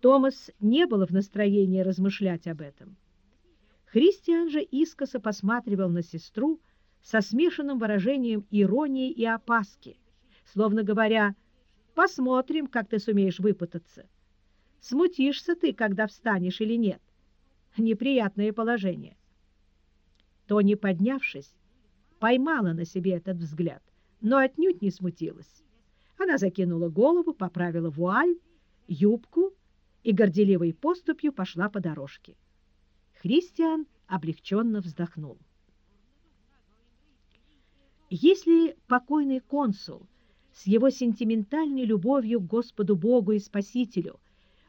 Томас не был в настроении размышлять об этом. Христиан же искоса посматривал на сестру со смешанным выражением иронии и опаски, словно говоря, «Посмотрим, как ты сумеешь выпутаться. Смутишься ты, когда встанешь или нет. Неприятное положение». Тони, поднявшись, поймала на себе этот взгляд, но отнюдь не смутилась. Она закинула голову, поправила вуаль, юбку и горделивой поступью пошла по дорожке. Христиан облегченно вздохнул. Если покойный консул с его сентиментальной любовью к Господу Богу и Спасителю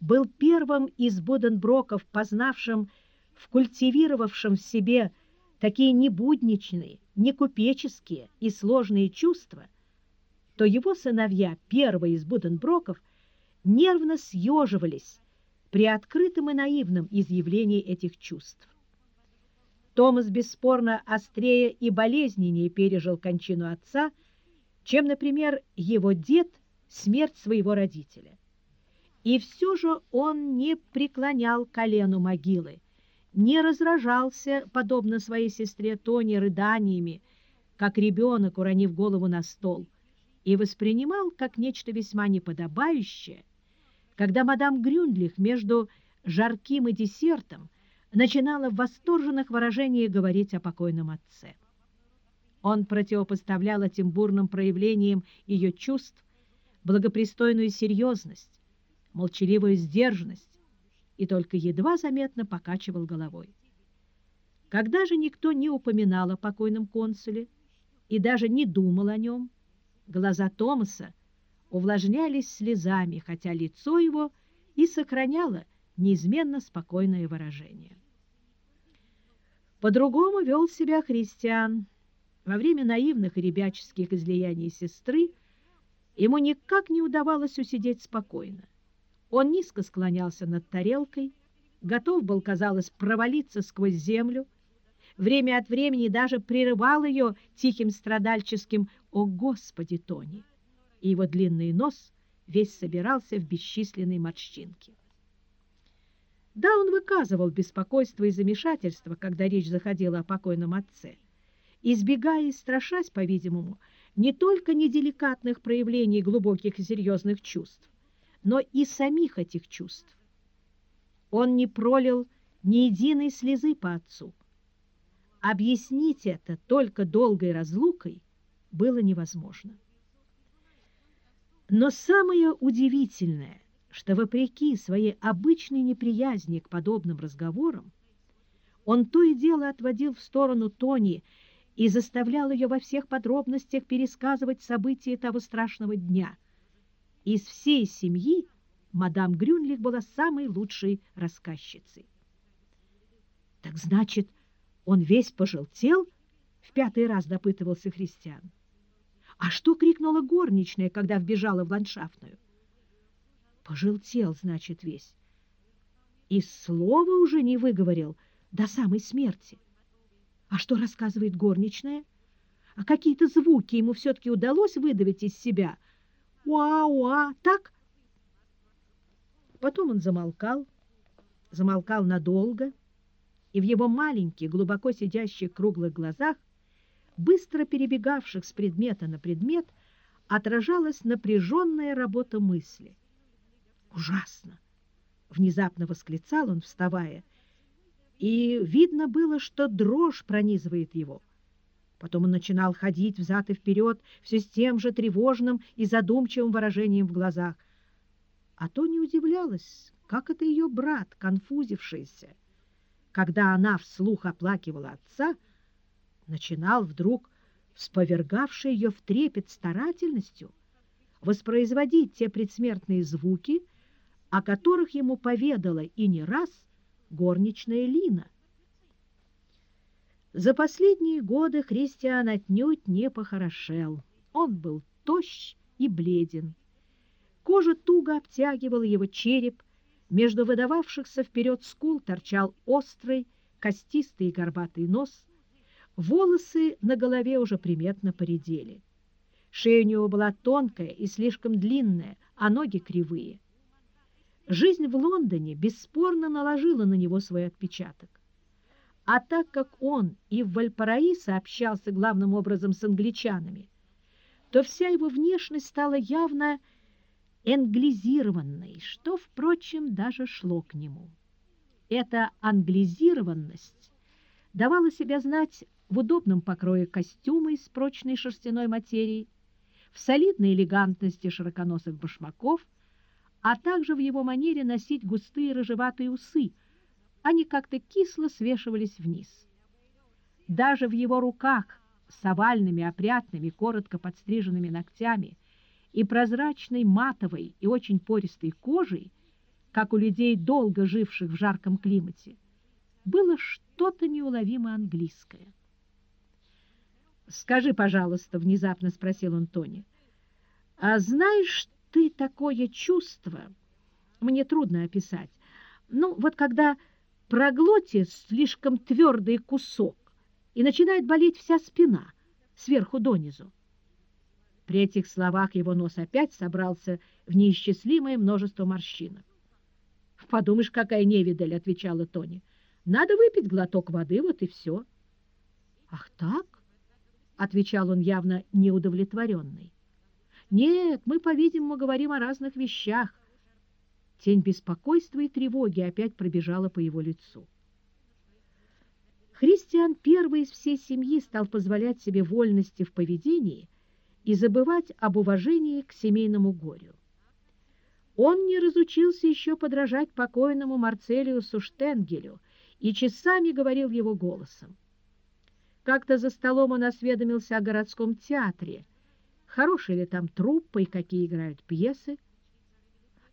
был первым из Боденброков, познавшим, вкультивировавшим в себе такие небудничные, некупеческие и сложные чувства, то его сыновья, первые из Буденброков, нервно съеживались при открытом и наивном изъявлении этих чувств. Томас бесспорно острее и болезненнее пережил кончину отца, чем, например, его дед смерть своего родителя. И все же он не преклонял колену могилы, не разражался, подобно своей сестре Тони, рыданиями, как ребенок, уронив голову на стол, и воспринимал как нечто весьма неподобающее, когда мадам Грюндлих между жарким и десертом начинала в восторженных выражениях говорить о покойном отце. Он противопоставлял этим бурным проявлениям ее чувств благопристойную серьезность, молчаливую сдержанность и только едва заметно покачивал головой. Когда же никто не упоминал о покойном консуле и даже не думал о нем, Глаза Томаса увлажнялись слезами, хотя лицо его и сохраняло неизменно спокойное выражение. По-другому вел себя христиан. Во время наивных ребяческих излияний сестры ему никак не удавалось усидеть спокойно. Он низко склонялся над тарелкой, готов был, казалось, провалиться сквозь землю, время от времени даже прерывал ее тихим страдальческим «О, Господи, Тони!» И его длинный нос весь собирался в бесчисленные морщинки. Да, он выказывал беспокойство и замешательство, когда речь заходила о покойном отце, избегая и страшась, по-видимому, не только неделикатных проявлений глубоких и серьезных чувств, но и самих этих чувств. Он не пролил ни единой слезы по отцу, Объяснить это только долгой разлукой было невозможно. Но самое удивительное, что вопреки своей обычной неприязни к подобным разговорам, он то и дело отводил в сторону Тони и заставлял ее во всех подробностях пересказывать события того страшного дня. Из всей семьи мадам Грюнлих была самой лучшей рассказчицей. «Так значит, он весь пожелтел? В пятый раз допытывался Христиан. А что крикнула горничная, когда вбежала в ландшафтную? Пожелтел, значит, весь. И слова уже не выговорил до самой смерти. А что рассказывает горничная? А какие-то звуки ему все-таки удалось выдавить из себя? Уа-уа, так? Потом он замолкал, замолкал надолго, и в его маленьких, глубоко сидящих круглых глазах, быстро перебегавших с предмета на предмет, отражалась напряженная работа мысли. «Ужасно!» — внезапно восклицал он, вставая, и видно было, что дрожь пронизывает его. Потом он начинал ходить взад и вперед все с тем же тревожным и задумчивым выражением в глазах. А то не удивлялась, как это ее брат, конфузившийся, когда она вслух оплакивала отца, начинал вдруг, всповергавший ее в трепет старательностью, воспроизводить те предсмертные звуки, о которых ему поведала и не раз горничная Лина. За последние годы Христиан отнюдь не похорошел. Он был тощ и бледен. Кожа туго обтягивала его череп, между выдававшихся вперед скул торчал острый, костистый и горбатый нос. Волосы на голове уже приметно поредели. Шея у него была тонкая и слишком длинная, а ноги кривые. Жизнь в Лондоне бесспорно наложила на него свой отпечаток. А так как он и в Вальпараисо общался главным образом с англичанами, то вся его внешность стала явно англизированной, что, впрочем, даже шло к нему. Эта англизированность давала себя знать в удобном покрое костюма из прочной шерстяной материи, в солидной элегантности широконосых башмаков, а также в его манере носить густые рыжеватые усы. Они как-то кисло свешивались вниз. Даже в его руках с овальными, опрятными, коротко подстриженными ногтями и прозрачной матовой и очень пористой кожей, как у людей, долго живших в жарком климате, было что-то неуловимо английское. «Скажи, пожалуйста», — внезапно спросил он Тони, «а знаешь ты такое чувство, мне трудно описать, ну, вот когда проглотишь слишком твердый кусок, и начинает болеть вся спина, сверху донизу. При этих словах его нос опять собрался в неисчислимое множество морщинок. «Подумаешь, какая невидаль!» — отвечала Тони. «Надо выпить глоток воды, вот и все». «Ах так?» — отвечал он явно неудовлетворенный. «Нет, мы, по-видимому, говорим о разных вещах». Тень беспокойства и тревоги опять пробежала по его лицу. Христиан первый из всей семьи стал позволять себе вольности в поведении и забывать об уважении к семейному горю. Он не разучился еще подражать покойному Марцелиусу Штенгелю и часами говорил его голосом. Как-то за столом он осведомился о городском театре, хорошие ли там труппы и какие играют пьесы.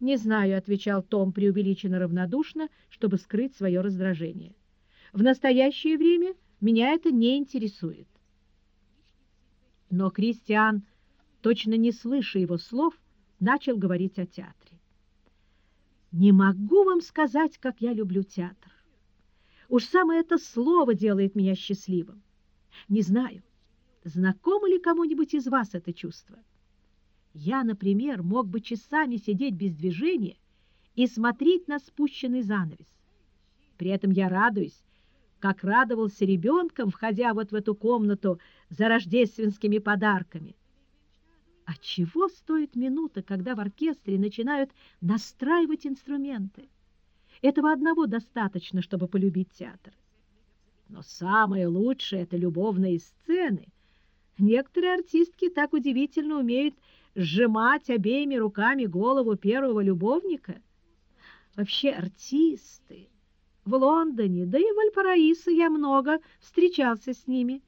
«Не знаю», — отвечал Том преувеличенно равнодушно, чтобы скрыть свое раздражение. В настоящее время меня это не интересует. Но Кристиан, точно не слыша его слов, начал говорить о театре. «Не могу вам сказать, как я люблю театр. Уж самое это слово делает меня счастливым. Не знаю, знакомо ли кому-нибудь из вас это чувство. Я, например, мог бы часами сидеть без движения и смотреть на спущенный занавес. При этом я радуюсь, как радовался ребенком, входя вот в эту комнату за рождественскими подарками. А чего стоит минута, когда в оркестре начинают настраивать инструменты? Этого одного достаточно, чтобы полюбить театр. Но самое лучшее — это любовные сцены. Некоторые артистки так удивительно умеют сжимать обеими руками голову первого любовника. Вообще артисты в Лондоне, да и в Альпараисо я много встречался с ними.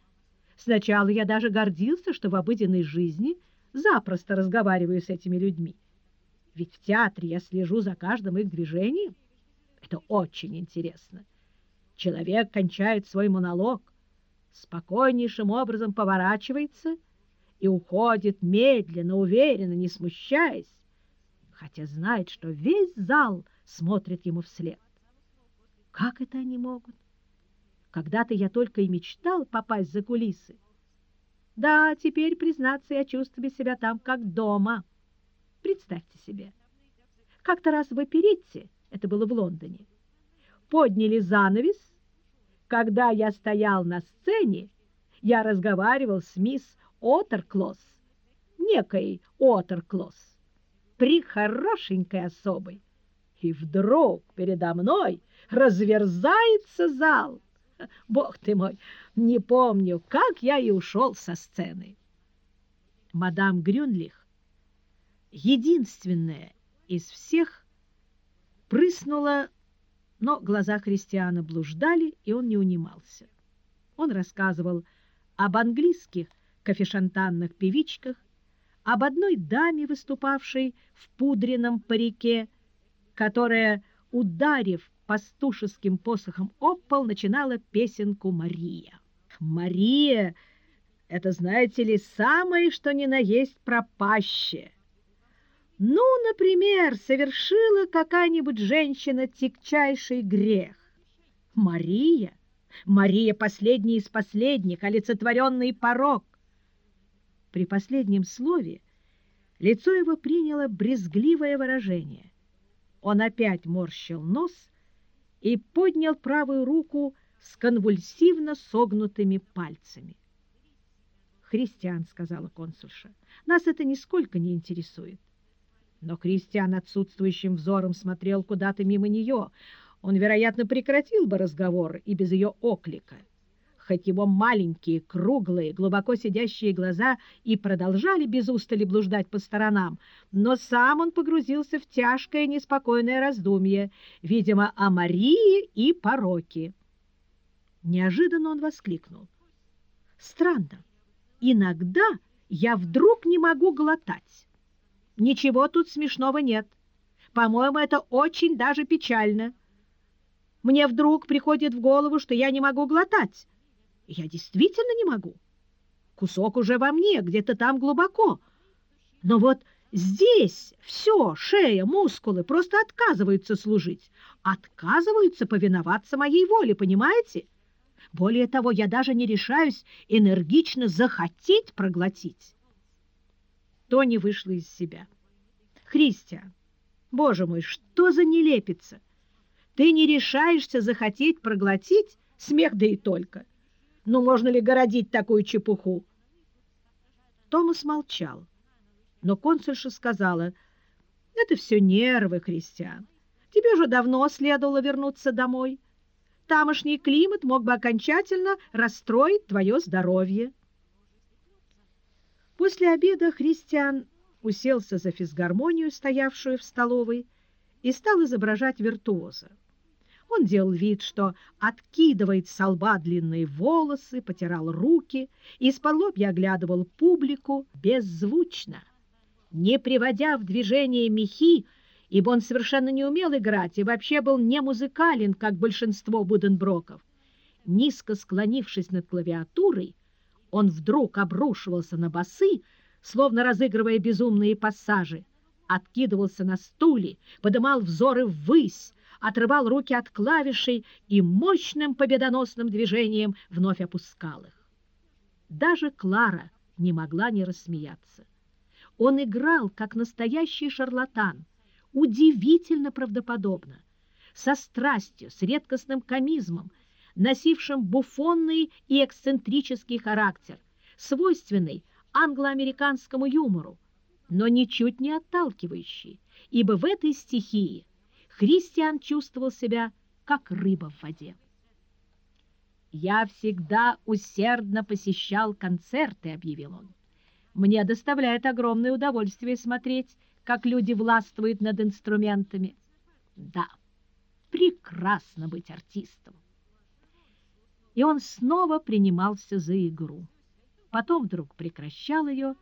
Сначала я даже гордился, что в обыденной жизни запросто разговариваю с этими людьми. Ведь в театре я слежу за каждым их движением. Это очень интересно. Человек кончает свой монолог, спокойнейшим образом поворачивается и уходит медленно, уверенно, не смущаясь, хотя знает, что весь зал смотрит ему вслед. Как это они могут? Когда-то я только и мечтал попасть за кулисы. Да, теперь, признаться, я чувствую себя там как дома. Представьте себе. Как-то раз в оперетте, это было в Лондоне, подняли занавес. Когда я стоял на сцене, я разговаривал с мисс Отерклосс, некой Отерклосс, прихорошенькой особой. И вдруг передо мной разверзается зал. Бог ты мой, не помню, как я и ушел со сцены. Мадам Грюнлих, единственная из всех, прыснула, но глаза Христиана блуждали, и он не унимался. Он рассказывал об английских кофешантанных певичках, об одной даме, выступавшей в пудренном парике, которая, ударив пастушеским посохом об пол начинала песенку Мария. Мария — это, знаете ли, самое, что ни на есть пропащее. Ну, например, совершила какая-нибудь женщина тягчайший грех. Мария, Мария последняя из последних, олицетворенный порог. При последнем слове лицо его приняло брезгливое выражение. Он опять морщил нос и поднял правую руку с конвульсивно согнутыми пальцами. «Христиан», — сказала консульша, — «нас это нисколько не интересует». Но Кристиан отсутствующим взором смотрел куда-то мимо нее. Он, вероятно, прекратил бы разговор и без ее оклика. Хоть его маленькие, круглые, глубоко сидящие глаза и продолжали без устали блуждать по сторонам, но сам он погрузился в тяжкое неспокойное раздумье, видимо, о Марии и пороке. Неожиданно он воскликнул. «Странно, иногда я вдруг не могу глотать». Ничего тут смешного нет. По-моему, это очень даже печально. Мне вдруг приходит в голову, что я не могу глотать. Я действительно не могу. Кусок уже во мне, где-то там глубоко. Но вот здесь все, шея, мускулы просто отказываются служить, отказываются повиноваться моей воле, понимаете? Более того, я даже не решаюсь энергично захотеть проглотить. Тони вышла из себя. «Христиан, боже мой, что за нелепица! Ты не решаешься захотеть проглотить смех да и только. Ну, можно ли городить такую чепуху?» Томас молчал, но консульша сказала, «Это все нервы, Христиан. Тебе уже давно следовало вернуться домой. Тамошний климат мог бы окончательно расстроить твое здоровье». После обеда Христиан уселся за физгармонию, стоявшую в столовой, и стал изображать виртуоза. Он делал вид, что откидывает с лба длинные волосы, потирал руки и из-под лобья оглядывал публику беззвучно, не приводя в движение мехи, ибо он совершенно не умел играть и вообще был не музыкален, как большинство Буденброков. Низко склонившись над клавиатурой, он вдруг обрушивался на басы, словно разыгрывая безумные пассажи, откидывался на стуле, подымал взоры ввысь, отрывал руки от клавишей и мощным победоносным движением вновь опускал их. Даже Клара не могла не рассмеяться. Он играл, как настоящий шарлатан, удивительно правдоподобно, со страстью, с редкостным комизмом, носившим буфонный и эксцентрический характер, свойственный англо-американскому юмору, но ничуть не отталкивающий, ибо в этой стихии Христиан чувствовал себя как рыба в воде. «Я всегда усердно посещал концерты», — объявил он. «Мне доставляет огромное удовольствие смотреть, как люди властвуют над инструментами. Да, прекрасно быть артистом и он снова принимался за игру. Потом вдруг прекращал ее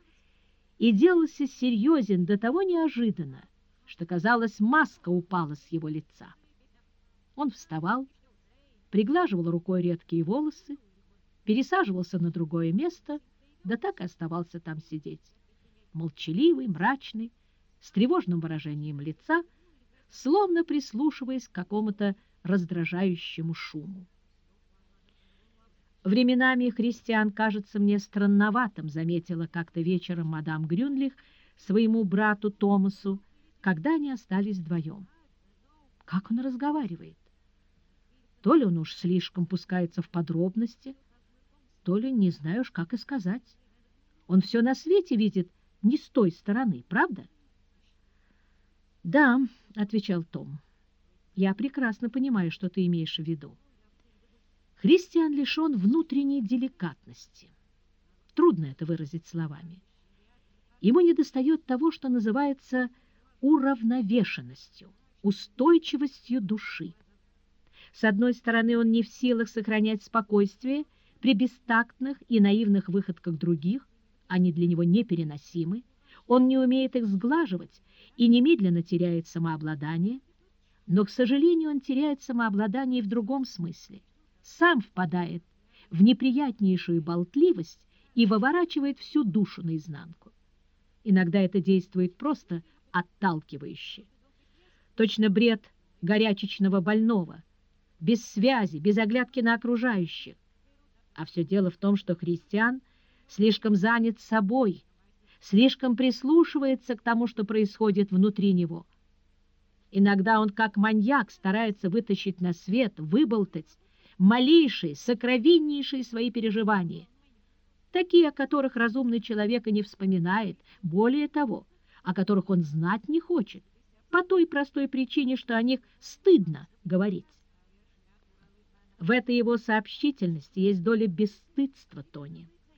и делался серьезен до того неожиданно, что, казалось, маска упала с его лица. Он вставал, приглаживал рукой редкие волосы, пересаживался на другое место, да так и оставался там сидеть. Молчаливый, мрачный, с тревожным выражением лица, словно прислушиваясь к какому-то раздражающему шуму. Временами христиан кажется мне странноватым, заметила как-то вечером мадам Грюнлих своему брату Томасу, когда они остались вдвоем. Как он разговаривает? То ли он уж слишком пускается в подробности, то ли не знаешь, как и сказать. Он все на свете видит не с той стороны, правда? «Да», — отвечал Том, — «я прекрасно понимаю, что ты имеешь в виду. Христиан лишен внутренней деликатности. Трудно это выразить словами. Ему недостает того, что называется уравновешенностью, устойчивостью души. С одной стороны, он не в силах сохранять спокойствие при бестактных и наивных выходках других, они для него непереносимы, он не умеет их сглаживать и немедленно теряет самообладание, но, к сожалению, он теряет самообладание в другом смысле сам впадает в неприятнейшую болтливость и выворачивает всю душу наизнанку. Иногда это действует просто отталкивающе. Точно бред горячечного больного, без связи, без оглядки на окружающих. А все дело в том, что христиан слишком занят собой, слишком прислушивается к тому, что происходит внутри него. Иногда он, как маньяк, старается вытащить на свет, выболтать малейшие, сокровеннейшие свои переживания, такие, о которых разумный человек и не вспоминает, более того, о которых он знать не хочет, по той простой причине, что о них стыдно говорить. В этой его сообщительности есть доля бесстыдства Тони.